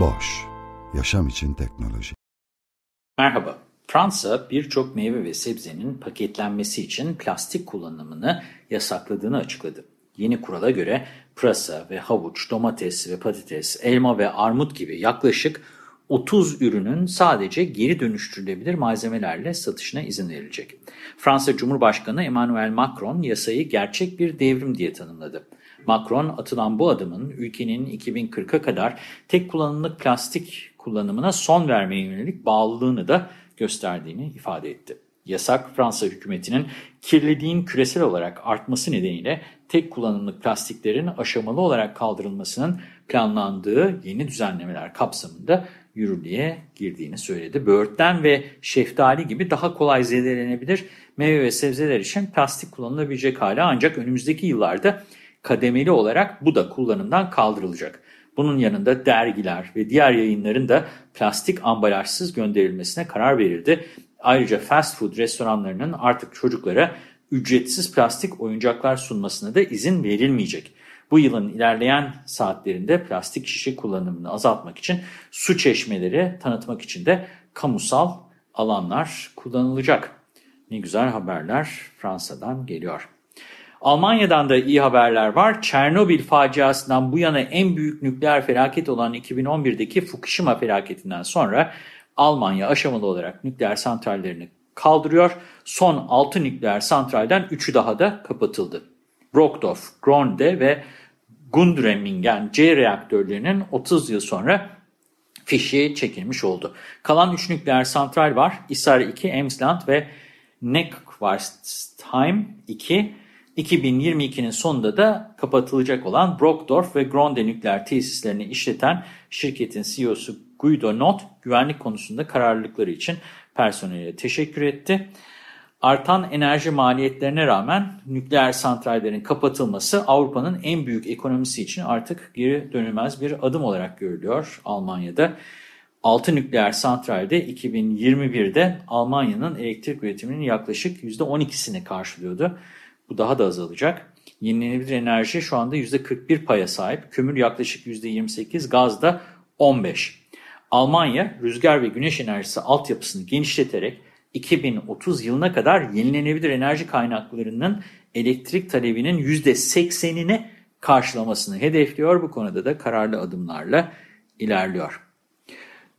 Boş, yaşam için teknoloji. Merhaba, Fransa birçok meyve ve sebzenin paketlenmesi için plastik kullanımını yasakladığını açıkladı. Yeni kurala göre pırasa ve havuç, domates ve patates, elma ve armut gibi yaklaşık 30 ürünün sadece geri dönüştürülebilir malzemelerle satışına izin verilecek. Fransa Cumhurbaşkanı Emmanuel Macron yasayı gerçek bir devrim diye tanımladı. Macron atılan bu adımın ülkenin 2040'a kadar tek kullanımlık plastik kullanımına son vermeye yönelik bağlılığını da gösterdiğini ifade etti. Yasak Fransa hükümetinin kirliliğin küresel olarak artması nedeniyle tek kullanımlık plastiklerin aşamalı olarak kaldırılmasının planlandığı yeni düzenlemeler kapsamında yürürlüğe girdiğini söyledi. Böğürtlen ve şeftali gibi daha kolay zedelenebilir meyve ve sebzeler için plastik kullanılabilecek hale ancak önümüzdeki yıllarda kademeli olarak bu da kullanımdan kaldırılacak. Bunun yanında dergiler ve diğer yayınların da plastik ambalajsız gönderilmesine karar verildi. Ayrıca fast food restoranlarının artık çocuklara ücretsiz plastik oyuncaklar sunmasına da izin verilmeyecek. Bu yılın ilerleyen saatlerinde plastik şişe kullanımını azaltmak için su çeşmeleri tanıtmak için de kamusal alanlar kullanılacak. Ne güzel haberler Fransa'dan geliyor. Almanya'dan da iyi haberler var. Çernobil faciasından bu yana en büyük nükleer felaket olan 2011'deki Fukushima felaketinden sonra Almanya aşamalı olarak nükleer santrallerini kaldırıyor. Son 6 nükleer santralden 3'ü daha da kapatıldı. Brockdorf, Gronde ve Gundremmingen C reaktörlerinin 30 yıl sonra fişi çekilmiş oldu. Kalan 3 nükleer santral var. Isar 2, Emsland ve Neckartsheim 2. 2022'nin sonunda da kapatılacak olan Brockdorf ve Gronde nükleer tesislerini işleten şirketin CEO'su Guido Not güvenlik konusunda kararlılıkları için personele teşekkür etti. Artan enerji maliyetlerine rağmen nükleer santrallerin kapatılması Avrupa'nın en büyük ekonomisi için artık geri dönülmez bir adım olarak görülüyor Almanya'da. 6 nükleer santralde 2021'de Almanya'nın elektrik üretiminin yaklaşık %12'sini karşılıyordu. Bu daha da azalacak. Yenilenebilir enerji şu anda %41 paya sahip. Kömür yaklaşık %28, gaz da 15. Almanya rüzgar ve güneş enerjisi altyapısını genişleterek 2030 yılına kadar yenilenebilir enerji kaynaklarının elektrik talebinin %80'ini karşılamasını hedefliyor. Bu konuda da kararlı adımlarla ilerliyor.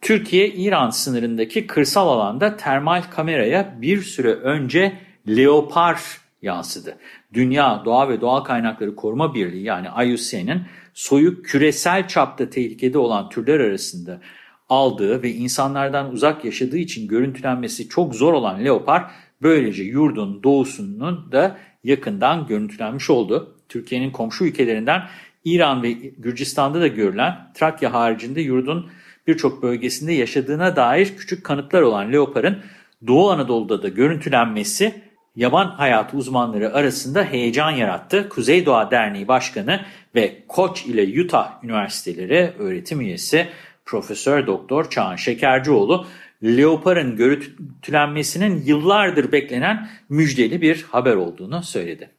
Türkiye-İran sınırındaki kırsal alanda termal kameraya bir süre önce Leopard yansıdı. Dünya Doğa ve Doğal Kaynakları Koruma Birliği yani IUCN'in soyu küresel çapta tehlikede olan türler arasında aldığı ve insanlardan uzak yaşadığı için görüntülenmesi çok zor olan leopar böylece yurdun doğusunun da yakından görüntülenmiş oldu. Türkiye'nin komşu ülkelerinden İran ve Gürcistan'da da görülen Trakya haricinde yurdun birçok bölgesinde yaşadığına dair küçük kanıtlar olan leoparın Doğu Anadolu'da da görüntülenmesi yaban hayatı uzmanları arasında heyecan yarattı. Kuzey Doğa Derneği Başkanı ve Koç ile Utah Üniversiteleri öğretim üyesi Profesör Doktor Çağan Şekercioğlu, leoparın görüntülenmesinin yıllardır beklenen müjdeli bir haber olduğunu söyledi.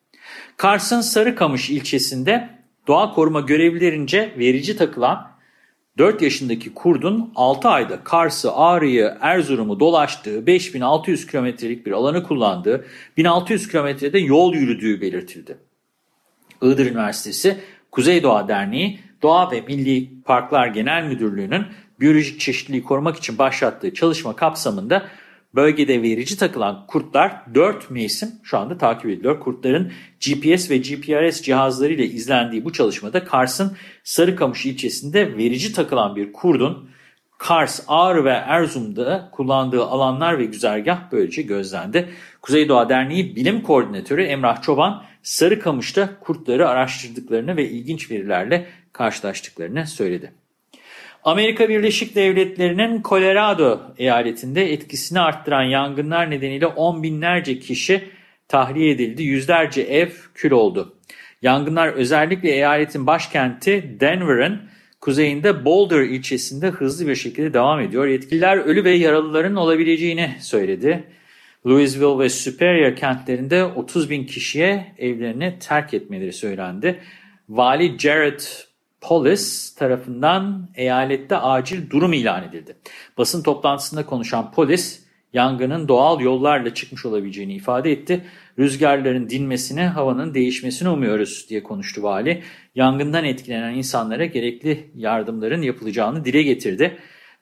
Kars'ın Sarıkamış ilçesinde doğa koruma görevlilerince verici takılan 4 yaşındaki kurdun 6 ayda Kars'ı, Ağrı'yı, Erzurum'u dolaştığı 5600 kilometrelik bir alanı kullandığı, 1600 kilometrede yol yürüdüğü belirtildi. Iğdır Üniversitesi Kuzey Doğa Derneği Doğa ve Milli Parklar Genel Müdürlüğü'nün biyolojik çeşitliliği korumak için başlattığı çalışma kapsamında bölgede verici takılan kurtlar 4 mevsim şu anda takip ediliyor. Kurtların GPS ve GPRS cihazlarıyla izlendiği bu çalışmada Kars'ın Sarıkamış ilçesinde verici takılan bir kurdun Kars, Ağrı ve Erzurum'da kullandığı alanlar ve güzergah böylece gözlendi. Kuzey Doğa Derneği Bilim Koordinatörü Emrah Çoban, Sarıkamış'ta kurtları araştırdıklarını ve ilginç verilerle karşılaştıklarını söyledi. Amerika Birleşik Devletleri'nin Colorado eyaletinde etkisini arttıran yangınlar nedeniyle on binlerce kişi tahliye edildi. Yüzlerce ev kül oldu. Yangınlar özellikle eyaletin başkenti Denver'ın kuzeyinde Boulder ilçesinde hızlı bir şekilde devam ediyor. Yetkililer ölü ve yaralıların olabileceğini söyledi. Louisville ve Superior kentlerinde 30 bin kişiye evlerini terk etmeleri söylendi. Vali Jared Polis tarafından eyalette acil durum ilan edildi. Basın toplantısında konuşan polis yangının doğal yollarla çıkmış olabileceğini ifade etti. Rüzgarların dinmesini, havanın değişmesini umuyoruz diye konuştu vali. Yangından etkilenen insanlara gerekli yardımların yapılacağını dile getirdi.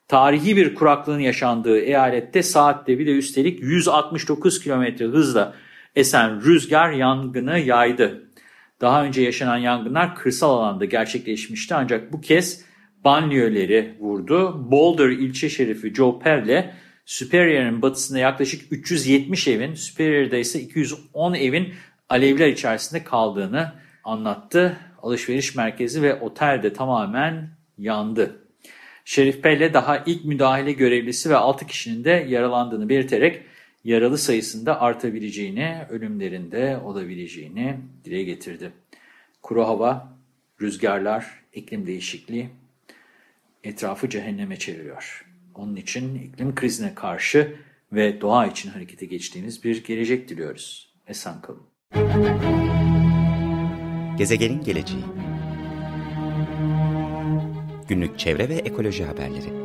Tarihi bir kuraklığın yaşandığı eyalette saatte bir de üstelik 169 km hızla esen rüzgar yangını yaydı. Daha önce yaşanan yangınlar kırsal alanda gerçekleşmişti ancak bu kez banliyöleri vurdu. Boulder ilçe şerifi Joe Pevle, Superior'ın batısında yaklaşık 370 evin, Superior'da ise 210 evin alevler içerisinde kaldığını anlattı. Alışveriş merkezi ve otel de tamamen yandı. Şerif Pelle daha ilk müdahale görevlisi ve 6 kişinin de yaralandığını belirterek yaralı sayısında artabileceğini, ölümlerinde olabileceğini dile getirdi. Kuru hava, rüzgarlar, iklim değişikliği etrafı cehenneme çeviriyor. Onun için iklim krizine karşı ve doğa için harekete geçtiğimiz bir gelecek diliyoruz. Esen kalın. Gezegenin geleceği Günlük çevre ve ekoloji haberleri